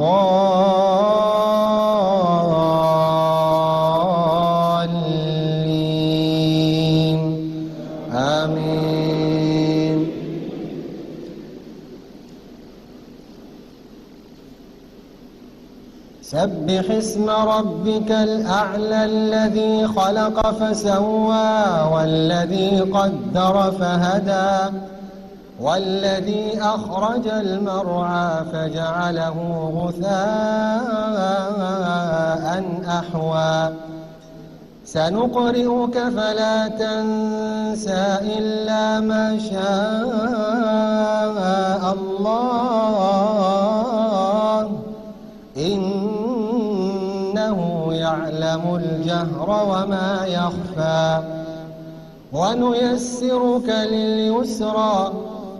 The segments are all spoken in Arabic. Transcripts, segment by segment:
آمين. سبح اسم ربك الأعلى الذي خلق فسوى والذي قدر فهدى. والذي أخرج المرعى فجعله غثاء أحوى. سنقرئك فلا تنسى إلا ما شاء الله. إنه يعلم الجهر وما يخفى. ونيسرك لليسرى.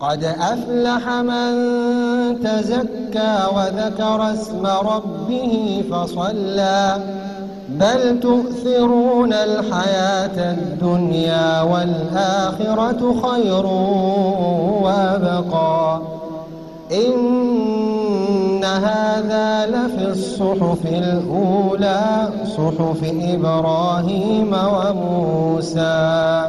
قد أفلح من تزكى وذكر اسم ربه فصلى. بل تؤثرون الحياة الدنيا والآخرة خير وأبقى. إن هذا لفي الصحف الأولى صحف إبراهيم وموسى.